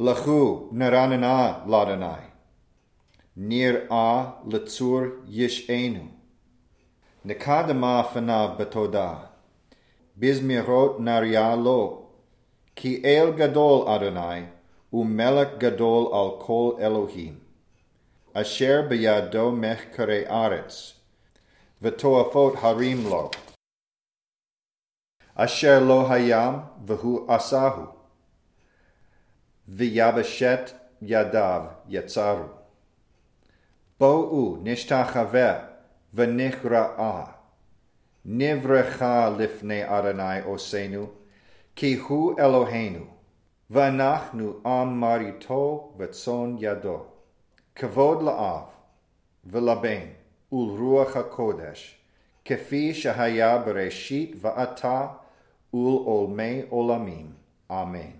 לכו נרננה לאדוני. נראה לצור ישענו. נקדמה פניו בתודה. בזמירות נריה לו. כי אל גדול אדוני, ומלך גדול על כל אלוהים. אשר בידו מחקרי ארץ, ותועפות הרים לו. אשר לא הים, והוא עשהו. ויבשת ידיו יצרו. בואו נשתחווה ונכרעה. נברכה לפני אדוני עושנו, כי הוא אלוהינו, ואנחנו עם מרעיתו וצאן ידו. כבוד לאב ולבן ולרוח הקודש, כפי שהיה בראשית ועתה ולעולמי עולמים. אמן.